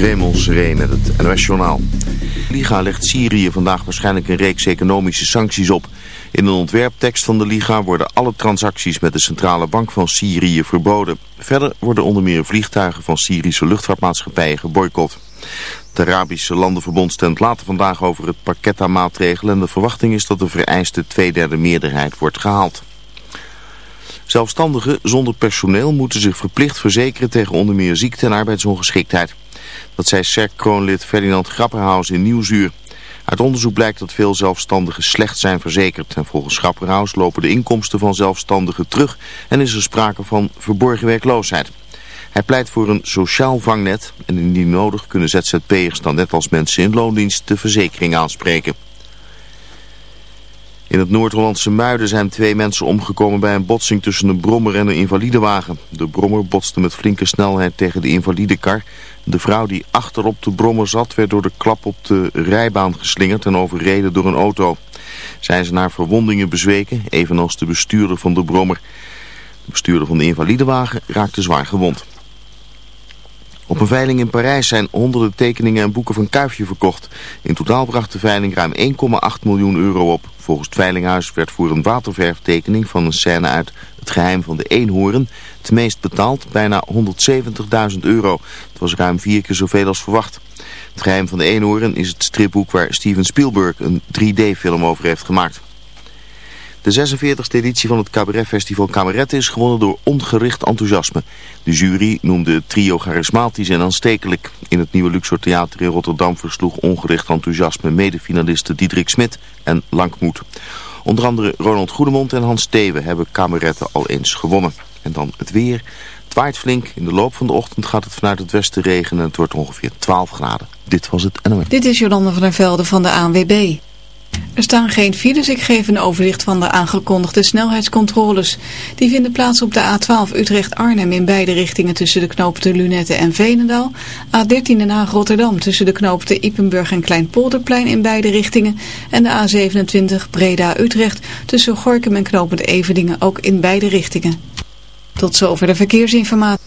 Raymond Seré met het NOS-journaal. Liga legt Syrië vandaag waarschijnlijk een reeks economische sancties op. In een ontwerptekst van de Liga worden alle transacties met de centrale bank van Syrië verboden. Verder worden onder meer vliegtuigen van Syrische luchtvaartmaatschappijen geboycott. Het Arabische Landenverbond stemt later vandaag over het pakket aan maatregelen... en de verwachting is dat de vereiste tweederde meerderheid wordt gehaald. Zelfstandigen zonder personeel moeten zich verplicht verzekeren tegen onder meer ziekte en arbeidsongeschiktheid. Dat zei SERC-kroonlid Ferdinand Grapperhaus in Nieuwsuur. Uit onderzoek blijkt dat veel zelfstandigen slecht zijn verzekerd. En volgens Grapperhaus lopen de inkomsten van zelfstandigen terug en is er sprake van verborgen werkloosheid. Hij pleit voor een sociaal vangnet en indien nodig kunnen ZZP'ers dan net als mensen in loondienst de verzekering aanspreken. In het Noord-Hollandse Muiden zijn twee mensen omgekomen bij een botsing tussen een brommer en een invalidewagen. De brommer botste met flinke snelheid tegen de invalidekar. De vrouw die achterop de brommer zat werd door de klap op de rijbaan geslingerd en overreden door een auto. Zijn ze naar verwondingen bezweken, evenals de bestuurder van de brommer. De bestuurder van de invalidewagen raakte zwaar gewond. Op een veiling in Parijs zijn honderden tekeningen en boeken van Kuifje verkocht. In totaal bracht de veiling ruim 1,8 miljoen euro op. Volgens het Veilinghuis werd voor een waterverftekening van een scène uit Het Geheim van de Eenhoorn het meest betaald, bijna 170.000 euro. Het was ruim vier keer zoveel als verwacht. Het Geheim van de Eenhoorn is het stripboek waar Steven Spielberg een 3D-film over heeft gemaakt. De 46e editie van het cabaretfestival Cabaret is gewonnen door ongericht enthousiasme. De jury noemde het trio charismatisch en aanstekelijk. In het nieuwe Luxor Theater in Rotterdam versloeg ongericht enthousiasme medefinalisten Diederik Smit en Lankmoed. Onder andere Ronald Goedemond en Hans Steven hebben kameretten al eens gewonnen. En dan het weer. Het waait flink. In de loop van de ochtend gaat het vanuit het westen regenen en het wordt ongeveer 12 graden. Dit was het NOS. Dit is Jolanda van der Velde van de ANWB. Er staan geen files. Ik geef een overzicht van de aangekondigde snelheidscontroles. Die vinden plaats op de A12 Utrecht-Arnhem in beide richtingen tussen de knooppunten Lunette en Veenendaal. A13 Den Haag-Rotterdam tussen de knooppunten Ippenburg en Kleinpolderplein in beide richtingen. En de A27 Breda-Utrecht tussen Gorkum en knooppunt Everdingen ook in beide richtingen. Tot zover de verkeersinformatie.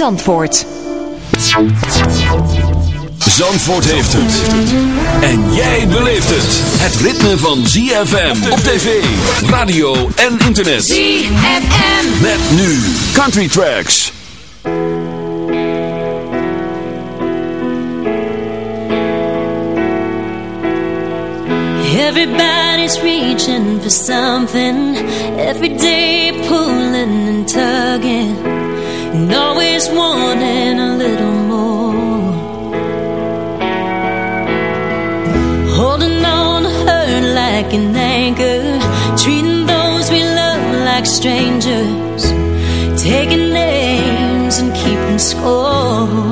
Zandvoort. Zandvoort heeft het. En jij beleeft het. Het ritme van ZFM op tv, radio en internet. ZFM. Met nu Country Tracks. Everybody's reaching for something. Every day pulling and tugging. And always wanting a little more. Holding on to hurt like an anchor, treating those we love like strangers, taking names and keeping score.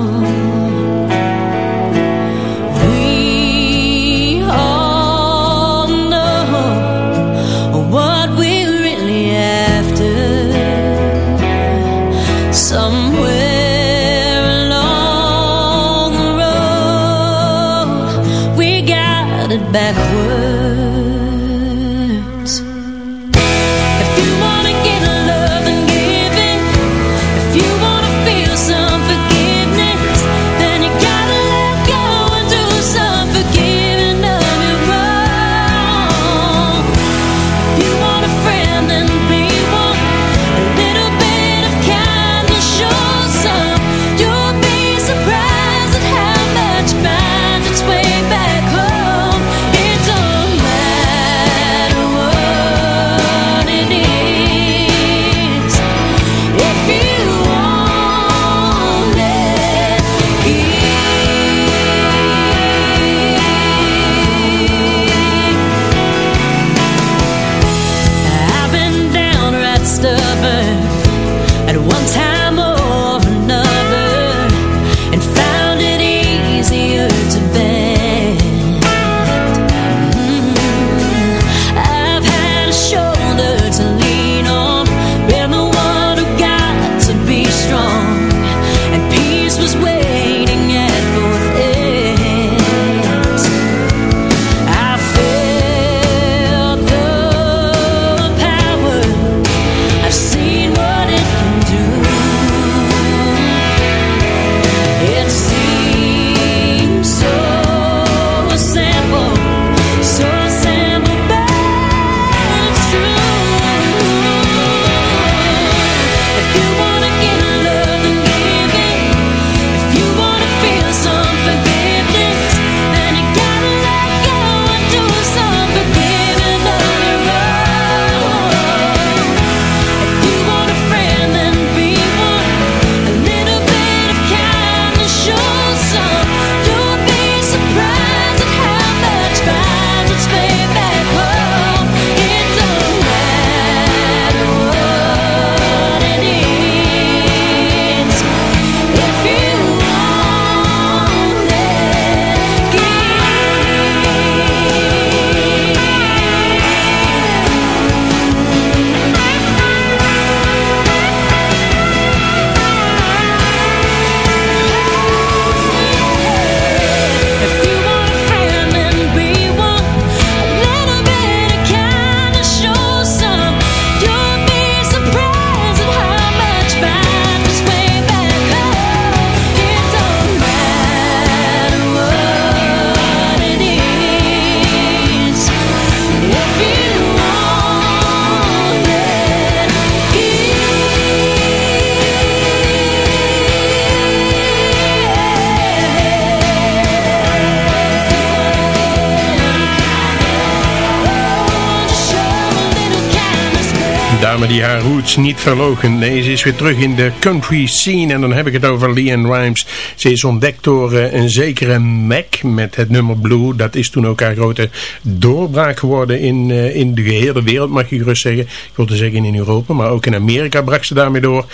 Dame die haar roots niet verlogen. Nee, ze is weer terug in de country scene. En dan heb ik het over Leanne Rimes. Ze is ontdekt door uh, een zekere Mac met het nummer Blue. Dat is toen ook haar grote doorbraak geworden in, uh, in de gehele wereld, mag je gerust zeggen. Ik wilde zeggen in Europa, maar ook in Amerika brak ze daarmee door.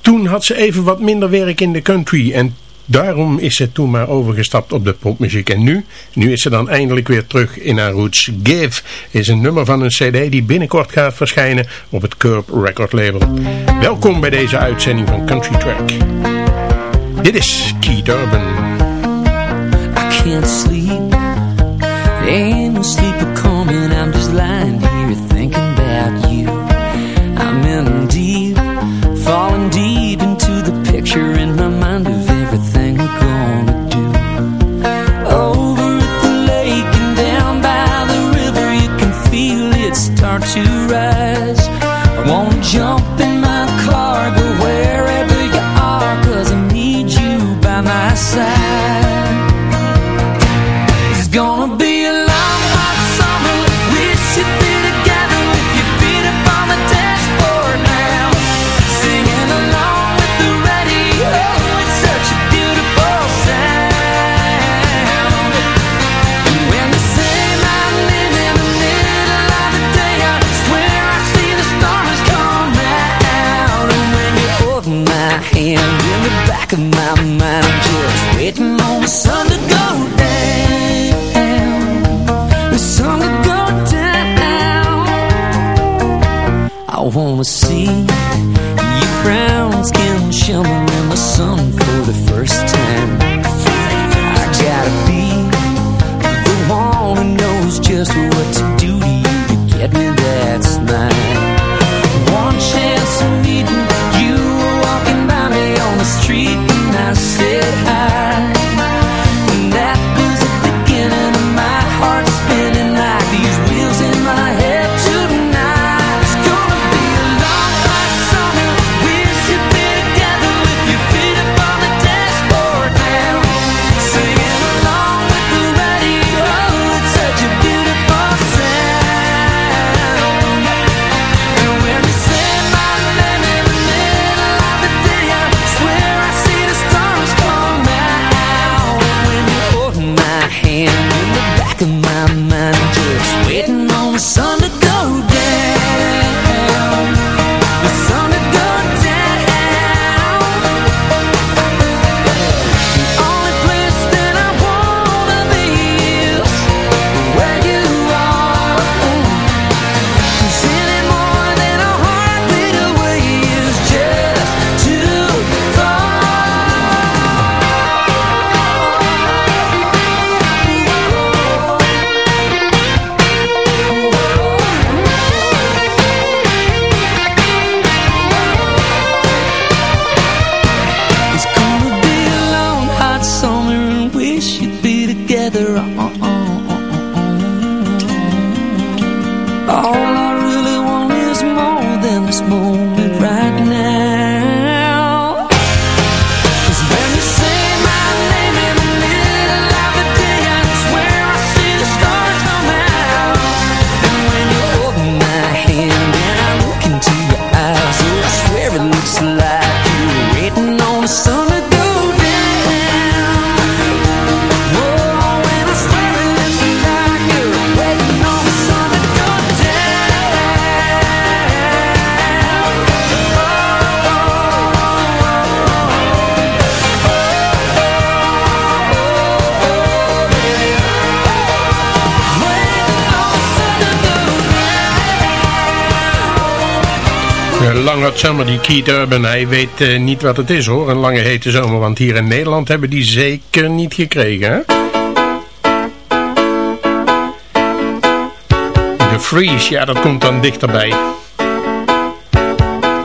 Toen had ze even wat minder werk in de country. En Daarom is ze toen maar overgestapt op de popmuziek. En nu, nu is ze dan eindelijk weer terug in haar roots. Give is een nummer van een cd die binnenkort gaat verschijnen op het Curb Record label. Welkom bij deze uitzending van Country Track. Dit is Keith Urban. I can't sleep. Wanna see your brown skin shimmer in the sun for the first time. I gotta be the one who knows just what to do to you to get me that smile. One chance of meeting Een lange zomer, die Keith Urban, hij weet eh, niet wat het is hoor, een lange hete zomer. Want hier in Nederland hebben die zeker niet gekregen, hè? De Freeze, ja, dat komt dan dichterbij.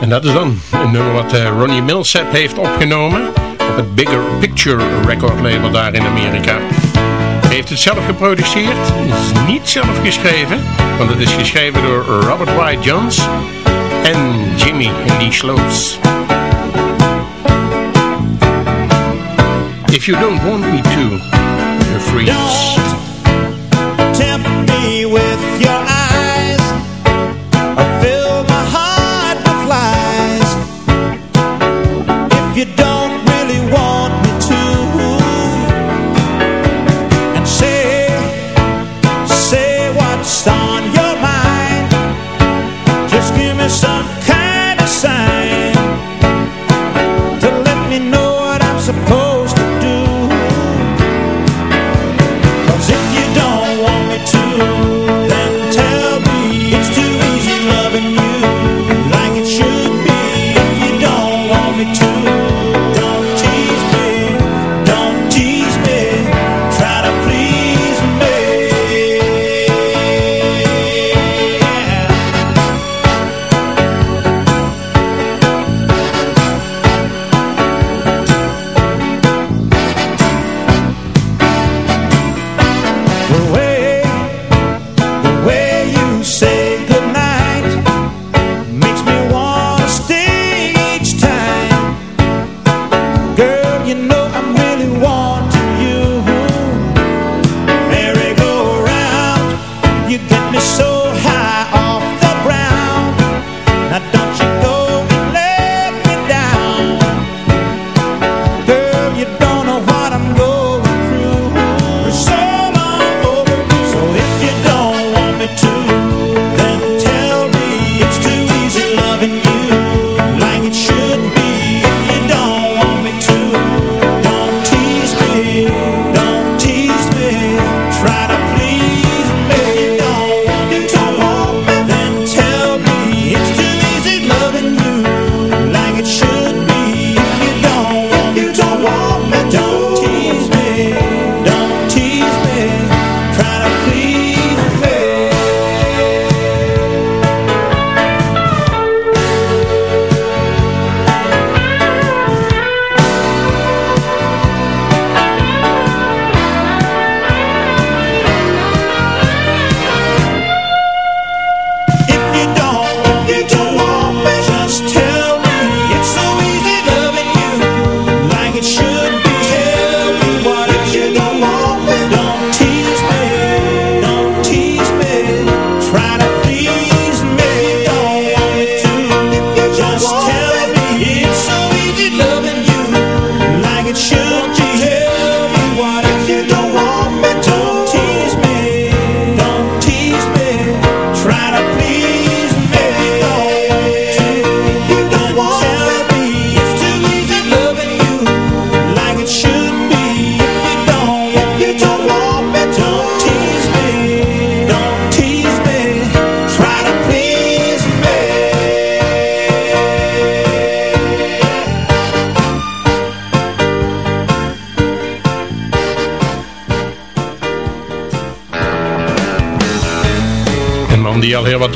En dat is dan een nummer wat eh, Ronnie Millsap heeft opgenomen op het Bigger Picture record label daar in Amerika. Hij heeft het zelf geproduceerd, is niet zelf geschreven, want het is geschreven door Robert White Jones en Jimmy Lee Sloats. If you don't want me to, the freeze.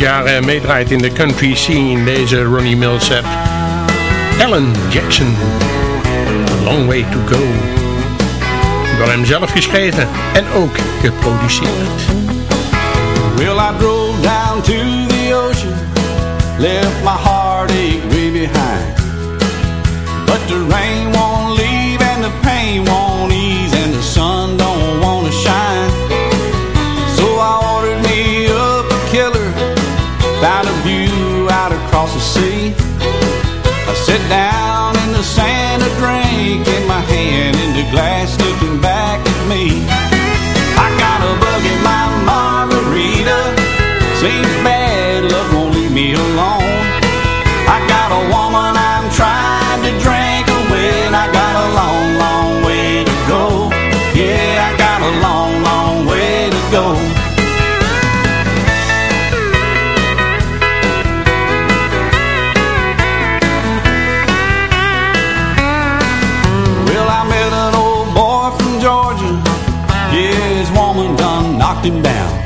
Jaren meedraait in de country scene, deze Ronnie Millsap. Alan Jackson, A Long Way To Go. Door hem zelf geschreven en ook geproduceerd. Well, I drove down to the ocean, left my heartache way behind. But the rain won't leave and the pain won't seems bad luck won't leave me alone. I got a woman I'm trying to drink away, and I got a long, long way to go. Yeah, I got a long, long way to go. Well, I met an old boy from Georgia. Yeah, his woman done knocked him down.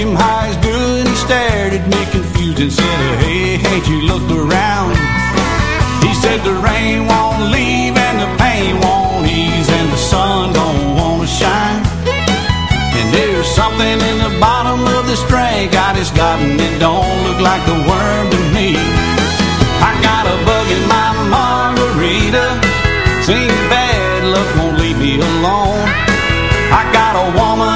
Him how he's doing. He stared at me confused and said, Hey, ain't you looked around? He said the rain won't leave and the pain won't ease and the sun don't wanna shine. And there's something in the bottom of this drink I just got and it don't look like the worm to me. I got a bug in my margarita. Seems bad luck won't leave me alone. I got a woman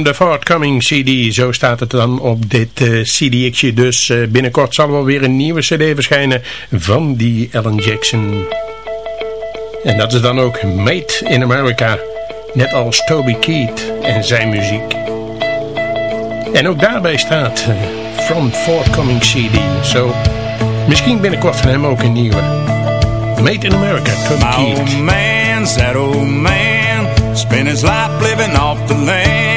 From the Forthcoming CD, zo staat het dan op dit uh, CD'tje. Dus uh, binnenkort zal wel weer een nieuwe CD verschijnen van die Alan Jackson. En dat is dan ook Made in America, net als Toby Keith en zijn muziek. En ook daarbij staat uh, From Forthcoming CD, zo misschien binnenkort van hem ook een nieuwe. Made in America, Toby My old man, sad old man, spent his life living off the land.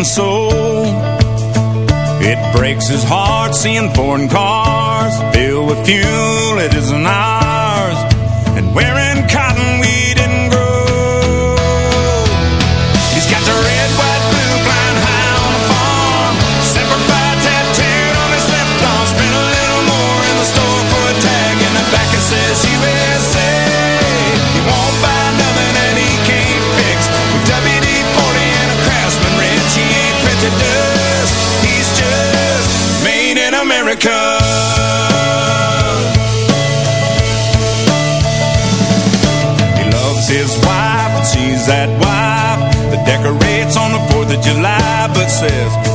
Clean soul. It breaks his heart seeing foreign cars filled with fuel it isn't ours, and wearing cotton that wife that decorates on the 4th of July, but says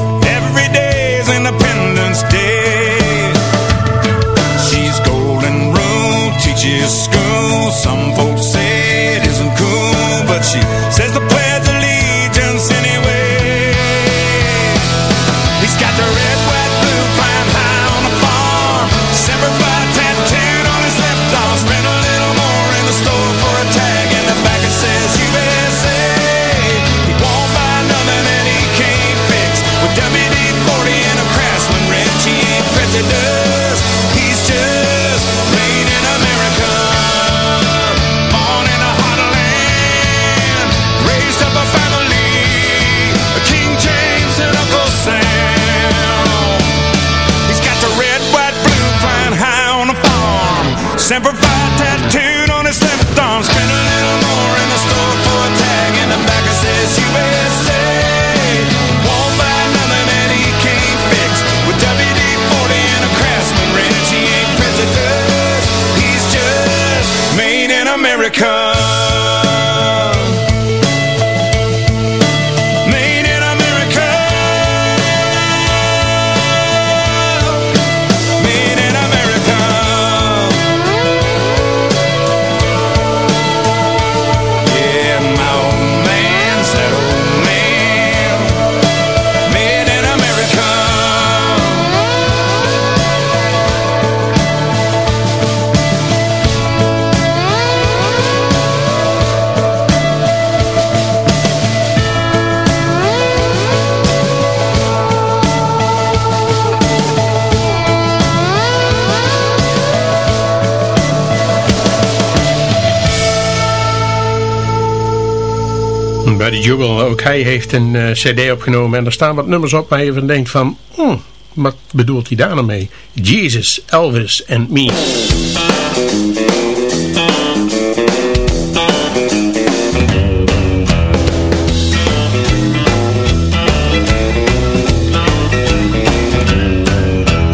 Buddy Jubel, ook hij heeft een eh, cd opgenomen en er staan wat nummers op waar je van denkt van, hmm, wat bedoelt hij daar nou mee? Jesus, Elvis and Me.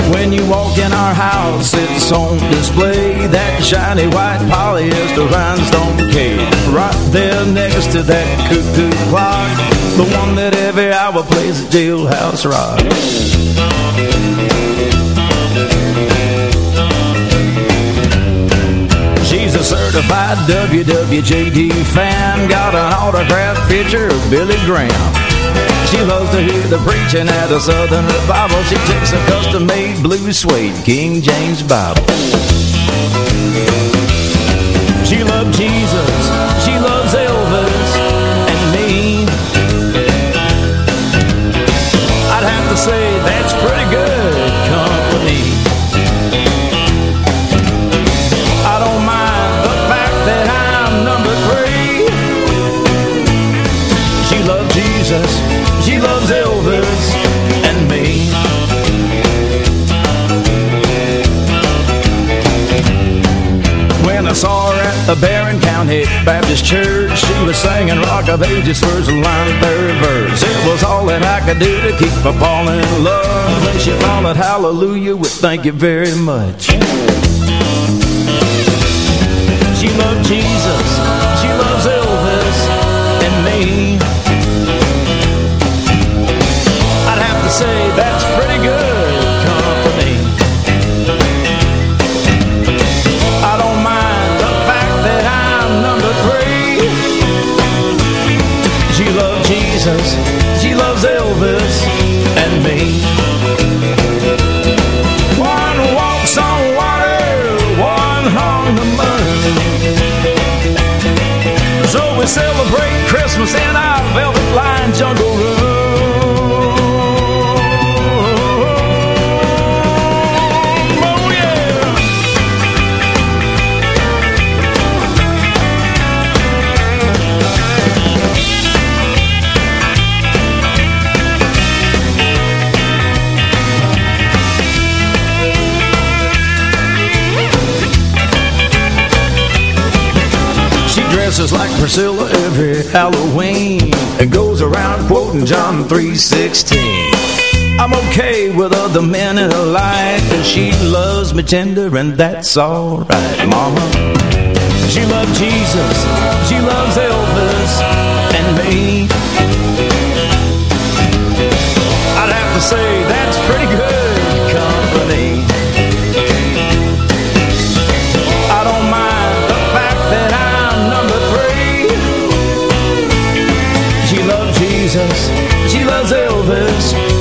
When you walk in our house, it's on display. That shiny white polyester rhinestone cake. Right there next to that cuckoo clock. The one that every hour plays jailhouse rock. She's a certified WWJD fan. Got an autographed picture of Billy Graham. She loves to hear the preaching at a Southern revival. She takes a custom-made blue suede King James Bible. She loves Jesus. She loves and me. I'd have to say that's pretty good company. I don't mind the fact that I'm number three. She loves Jesus. She loves Elvis and me. When I saw her at the Barron County Baptist Church, she was singing Rock of Ages first line third verse. It was all that I could do to keep her falling in love. And she followed Hallelujah with Thank you very much. She loved Jesus. Halloween and goes around quoting John 3:16. I'm okay with other men in her life and she loves me tender and that's alright, mama. She loves Jesus, she loves Elvis and me. I'd have to say that's pretty good company. Loves Jesus, she loves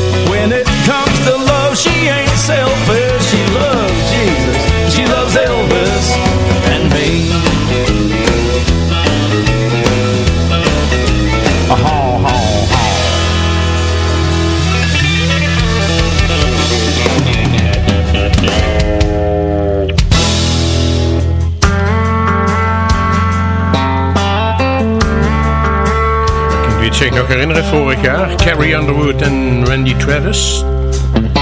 zich nog herinneren vorig jaar? Carrie Underwood en Randy Travis. En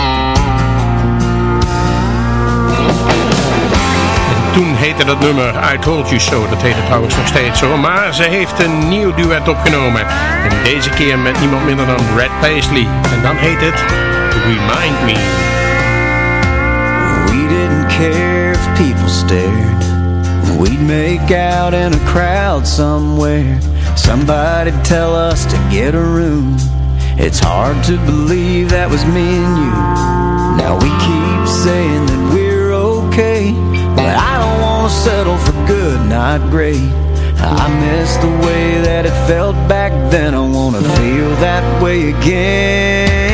Toen heette dat nummer I Told You So. Dat heet trouwens nog steeds zo. Maar ze heeft een nieuw duet opgenomen. En deze keer met niemand minder dan Red Paisley. En dan heet het Remind Me. We didn't care if people stared. We'd make out in a crowd somewhere. Somebody'd tell us to get a room. It's hard to believe that was me and you. Now we keep saying that we're okay. But I don't want to settle for good, not great. I miss the way that it felt back then. I want to feel that way again.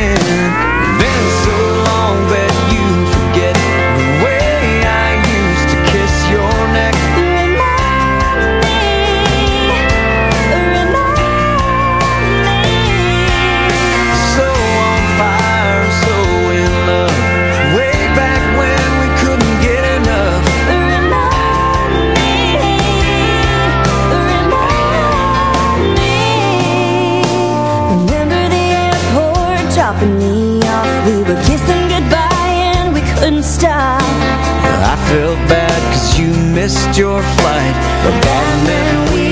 Felt bad cause you missed your flight. But that meant we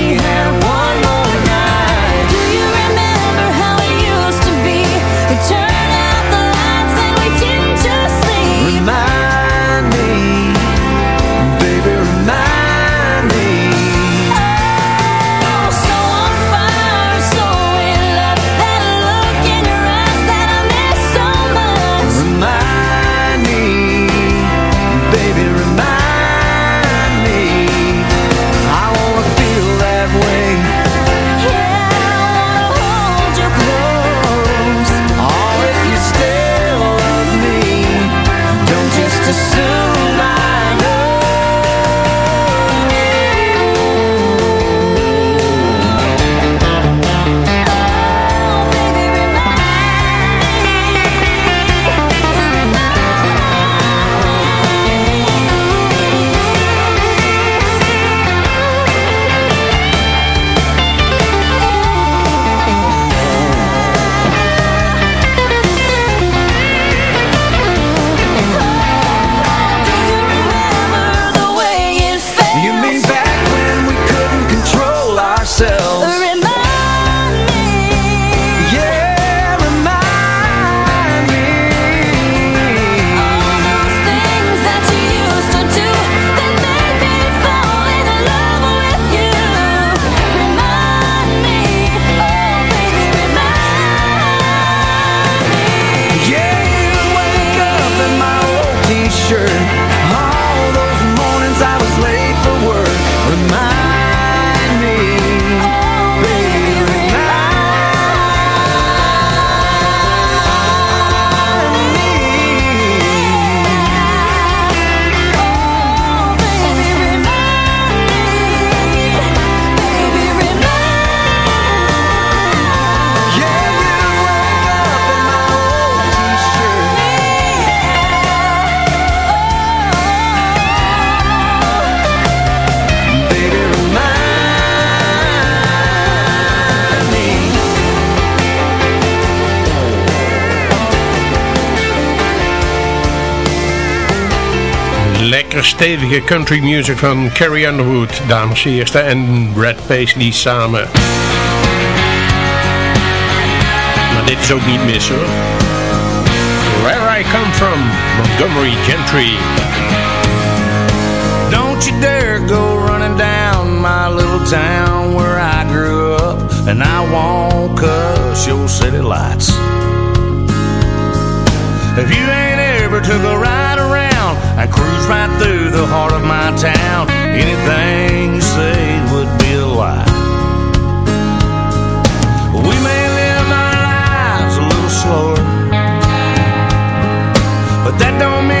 Lekker stevige country music van Carrie Underwood, dames en heren, en Brad Paisley samen. Maar dit is ook niet mis hoor. Where I Come From, Montgomery Gentry. Don't you dare go running down my little town where I grew up, and I won't cuss your city lights. If you ain't ever took a ride around and cruise right through the heart of my town, anything you say would be a lie. We may live our lives a little slower, but that don't mean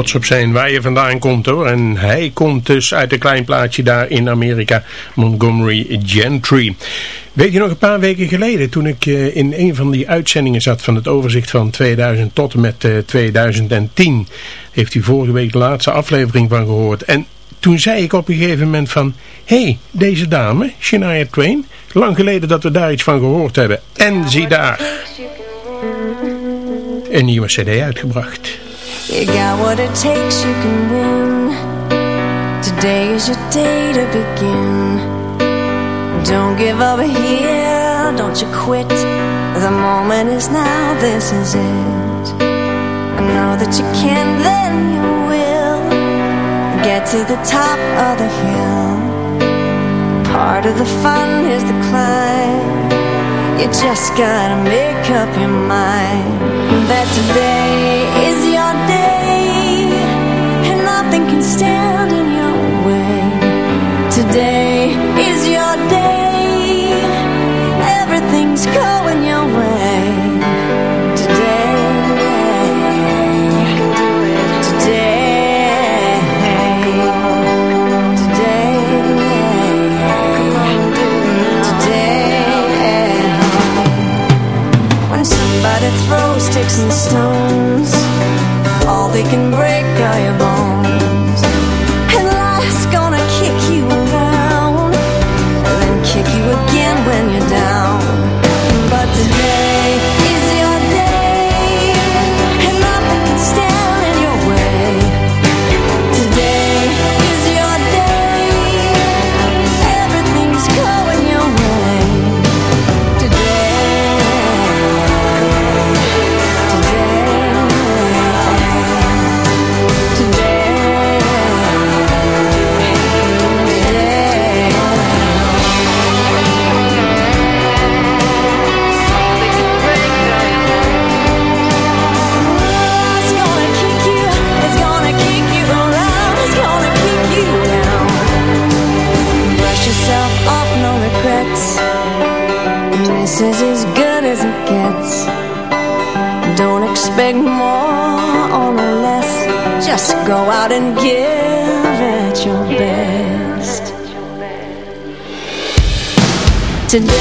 trots op zijn waar je vandaan komt hoor. En hij komt dus uit een klein plaatsje daar in Amerika, Montgomery Gentry. Weet je nog een paar weken geleden toen ik eh, in een van die uitzendingen zat van het overzicht van 2000 tot en met eh, 2010. Heeft u vorige week de laatste aflevering van gehoord. En toen zei ik op een gegeven moment van, hé, hey, deze dame, Shania Twain, lang geleden dat we daar iets van gehoord hebben. En zie daar, een nieuwe cd uitgebracht. You got what it takes, you can win. Today is your day to begin. Don't give up here, don't you quit. The moment is now, this is it. I know that you can, then you will. Get to the top of the hill. Part of the fun is the climb. You just gotta make up your mind that today is your day and nothing can stand in your sticks and stones, all they can break to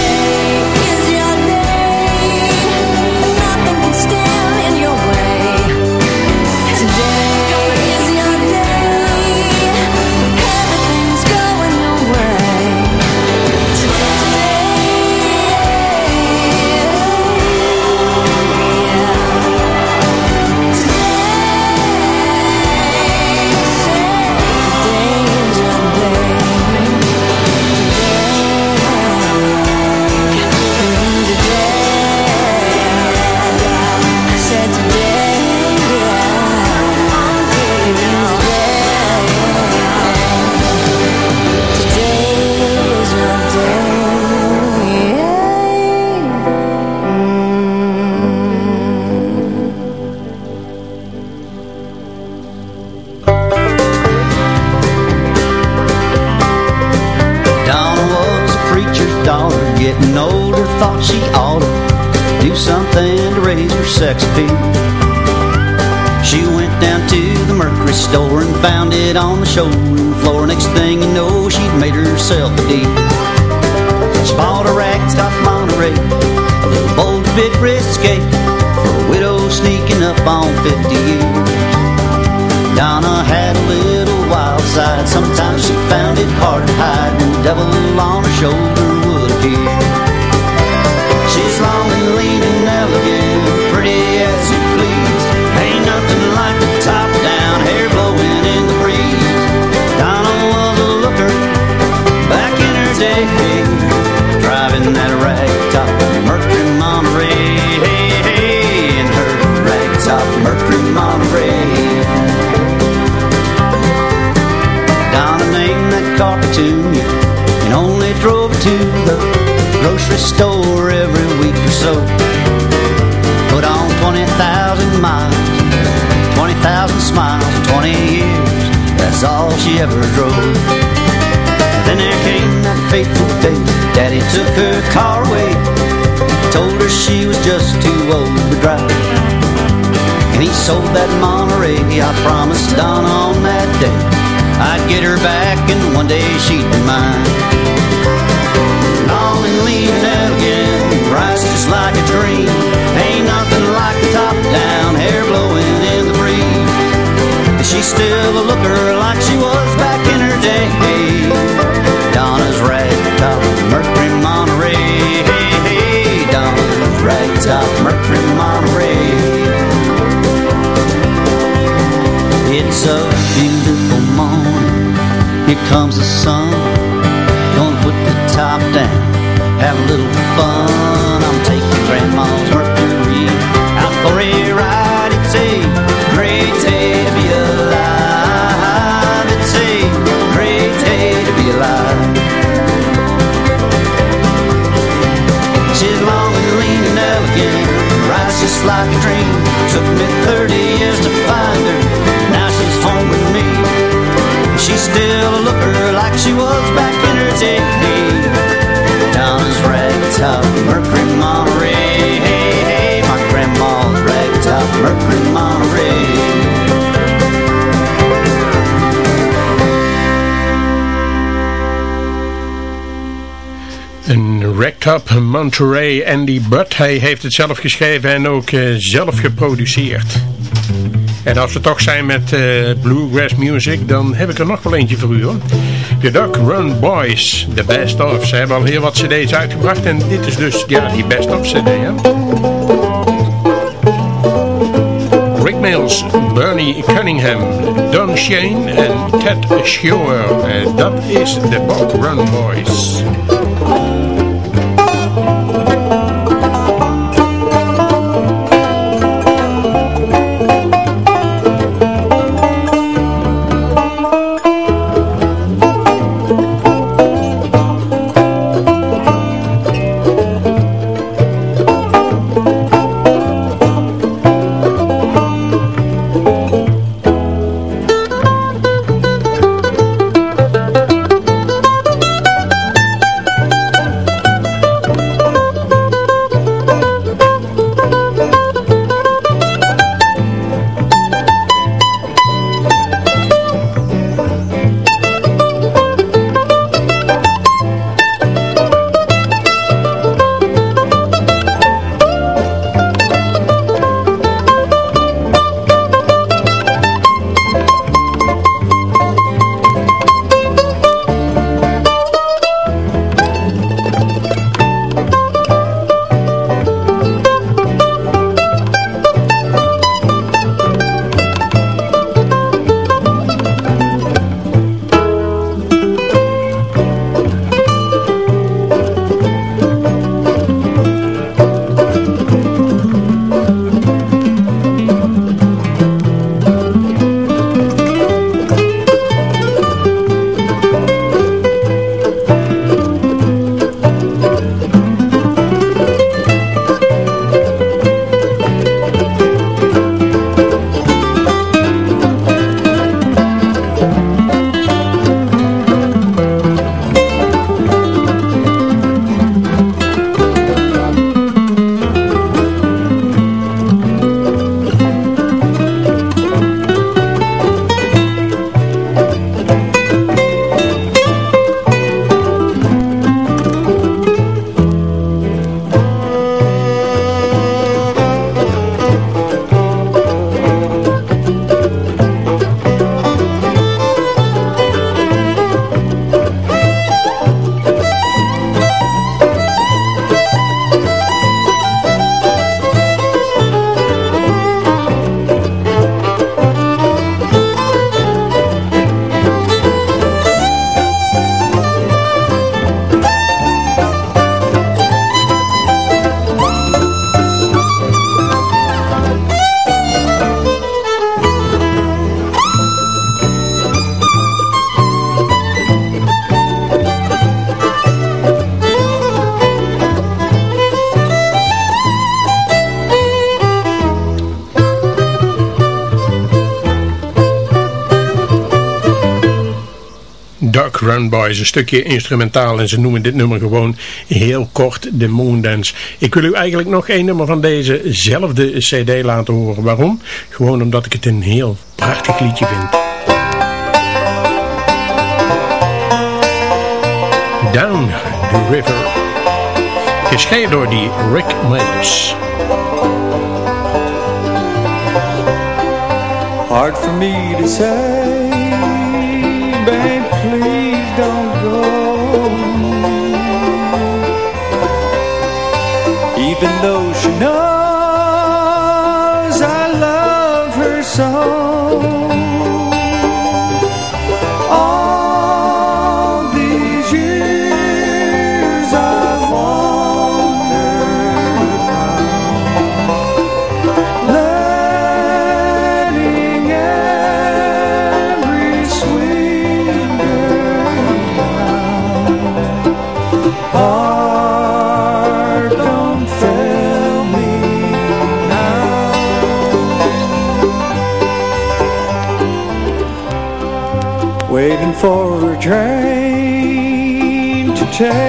bought a ragtop Monterey, a little bold a bit risque for a widow sneaking up on 50 years. Donna had a little wild side. Sometimes she found it hard to hide when the devil on her shoulder would appear. Store every week or so. Put on 20,000 miles, 20,000 smiles, 20 years, that's all she ever drove. Then there came that fateful day, Daddy took her car away, told her she was just too old to drive. And he sold that Monterey, I promised Donna on that day, I'd get her back and one day she'd be mine. Long and lean just like a dream. Ain't nothing like the top down, hair blowing in the breeze. She's still a looker like she was back in her day. Donna's ragtop Mercury Monterey. Donna's ragtop Mercury Monterey. It's a beautiful morning. Here comes the sun. Gonna put the top down, have a little fun. Ragtop Monterey Andy Butt. Hij heeft het zelf geschreven en ook eh, zelf geproduceerd. En als we toch zijn met eh, bluegrass music, dan heb ik er nog wel eentje voor u hoor. The Duck Run Boys, The Best Of. Ze hebben al heel wat cd's uitgebracht en dit is dus ja, die Best Of cd. Rick Mills, Bernie Cunningham, Don Shane en Ted Scheuer. En dat is de Buck Run Boys. Run Boys. Een stukje instrumentaal en ze noemen dit nummer gewoon heel kort de Moondance. Ik wil u eigenlijk nog één nummer van dezezelfde cd laten horen. Waarom? Gewoon omdat ik het een heel prachtig liedje vind. Down the River. Geschreven door die Rick Mills. Hard for me to say, for a train to take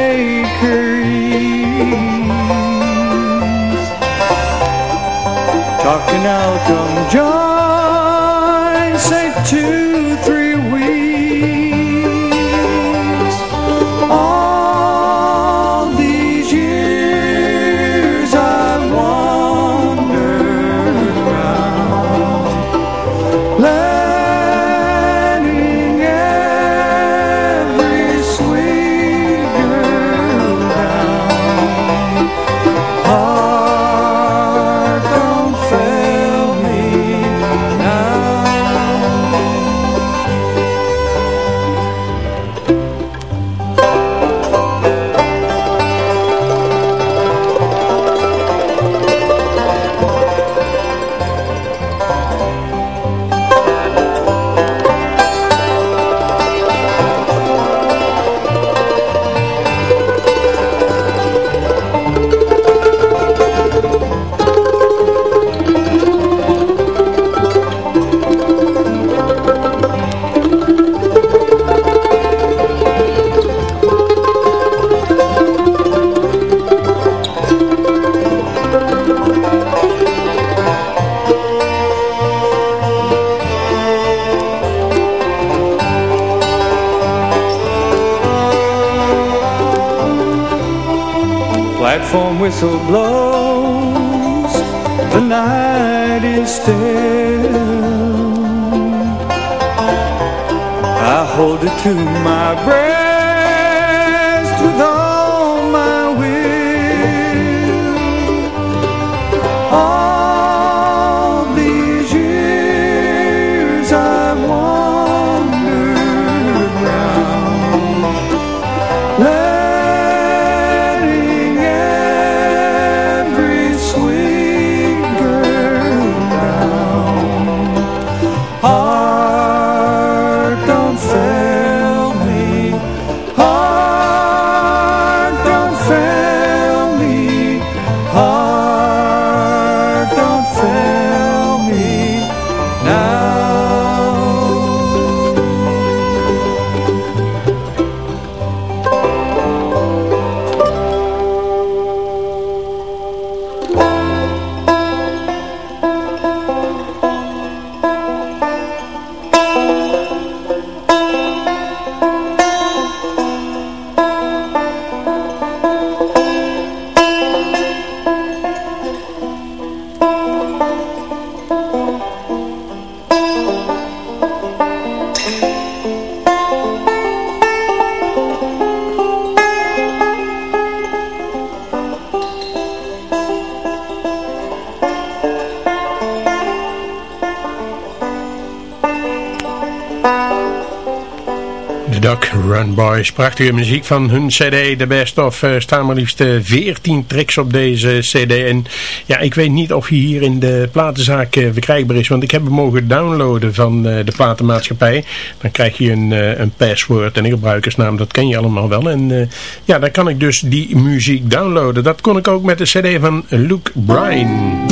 Prachtige muziek van hun cd. De Best of Er staan maar liefst eh, 14 tracks op deze cd. En ja, ik weet niet of hij hier in de platenzaak eh, verkrijgbaar is. Want ik heb hem mogen downloaden van eh, de platenmaatschappij. Dan krijg je een, eh, een password en een gebruikersnaam. Dat ken je allemaal wel. En eh, ja, dan kan ik dus die muziek downloaden. Dat kon ik ook met de cd van Luke Bryan.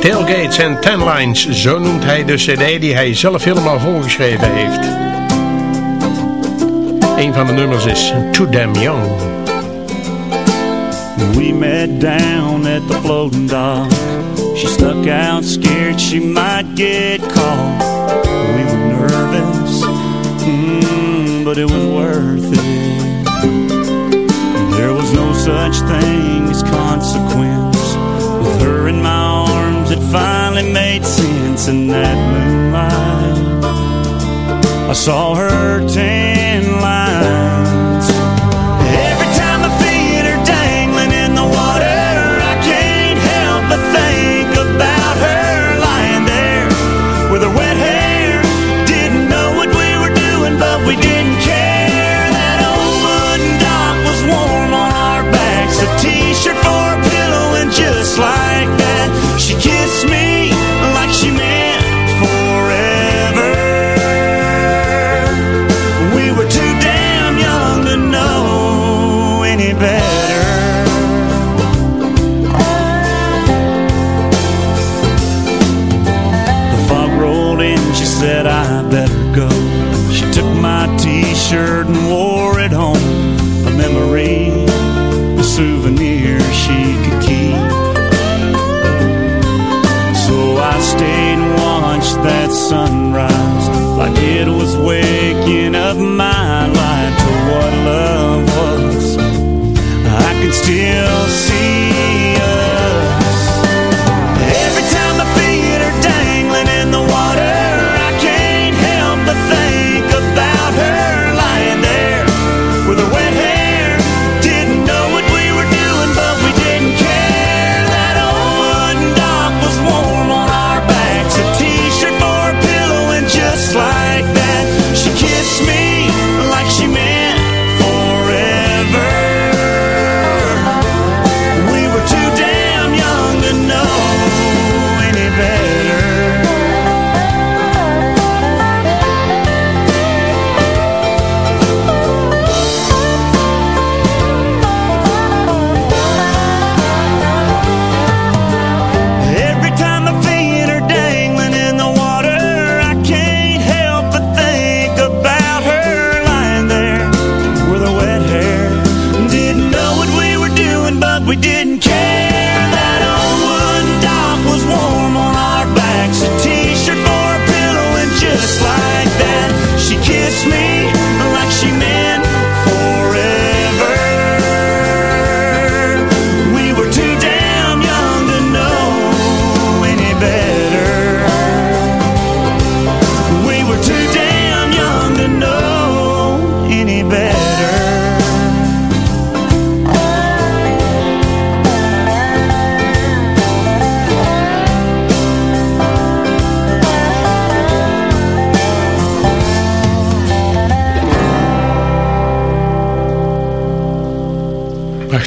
Tailgates en Ten Lines, zo noemt hij de cd die hij zelf helemaal volgeschreven heeft. Een van de nummers is Too Damn Young. We met down at the floating dock. She stuck out scared she might get caught. We were nervous, mm, but it was worth it. There was no such thing as consequence. With her in my arms, it finally made sense in that moonlight. I saw her tan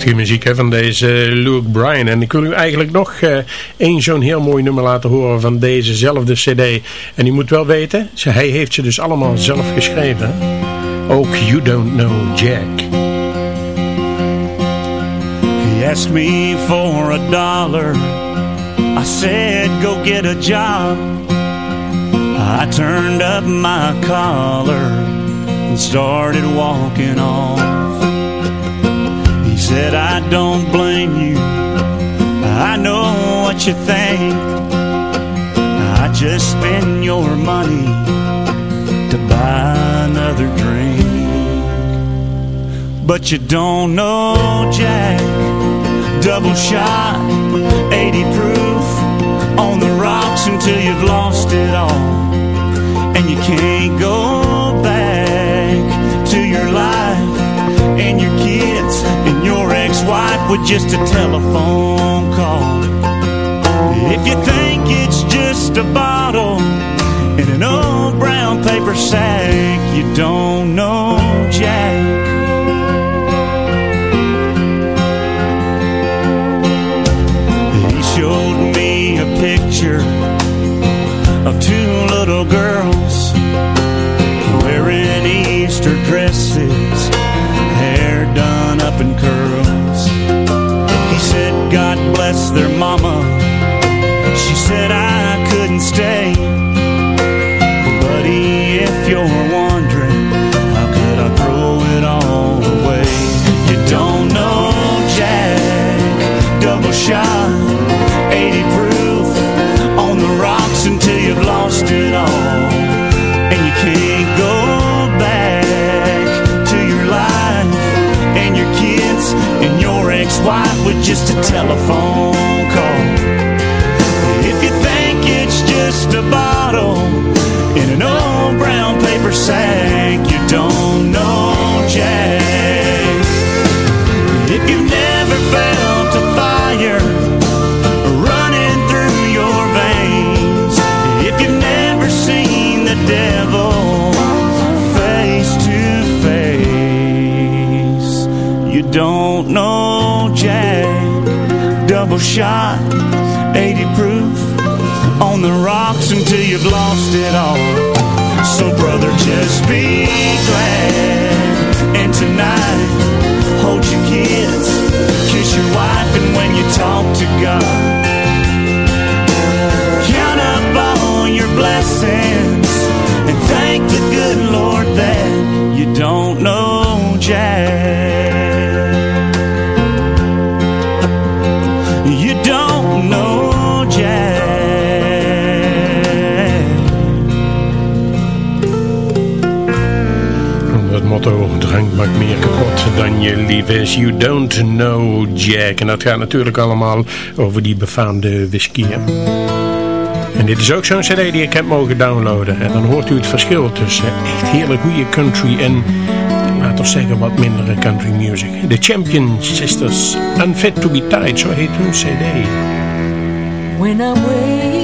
Prachtige muziek hè, van deze Luke Bryan. En ik wil u eigenlijk nog eh, één zo'n heel mooi nummer laten horen van dezezelfde cd. En u moet wel weten, hij heeft ze dus allemaal zelf geschreven. Ook You Don't Know Jack. He asked me for a dollar. I said, go get a job. I turned up my collar and started walking off. Said, I don't blame you. I know what you think. I just spend your money to buy another drink. But you don't know Jack. Double shot, 80 proof on the rocks until you've lost it all. And you can't go with just a telephone call. If you think it's just a bottle in an old brown paper sack, you don't know Jack. He showed me a picture of two little girls telephone call. If you think it's just a bottle in an old brown paper sack, Double shot, 80 proof on the rocks until you've lost it all. So, brother, just be glad. And tonight, hold your kids, kiss your wife, and when you talk to God, count up all your blessings maakt meer kapot dan je lief is. You don't know Jack. En dat gaat natuurlijk allemaal over die befaamde whisky. En dit is ook zo'n cd die ik heb mogen downloaden. En dan hoort u het verschil tussen echt hele goede country en, laten we zeggen, wat mindere country music. The Champion Sisters, Unfit to be Tied, zo heet hun cd. When I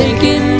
taking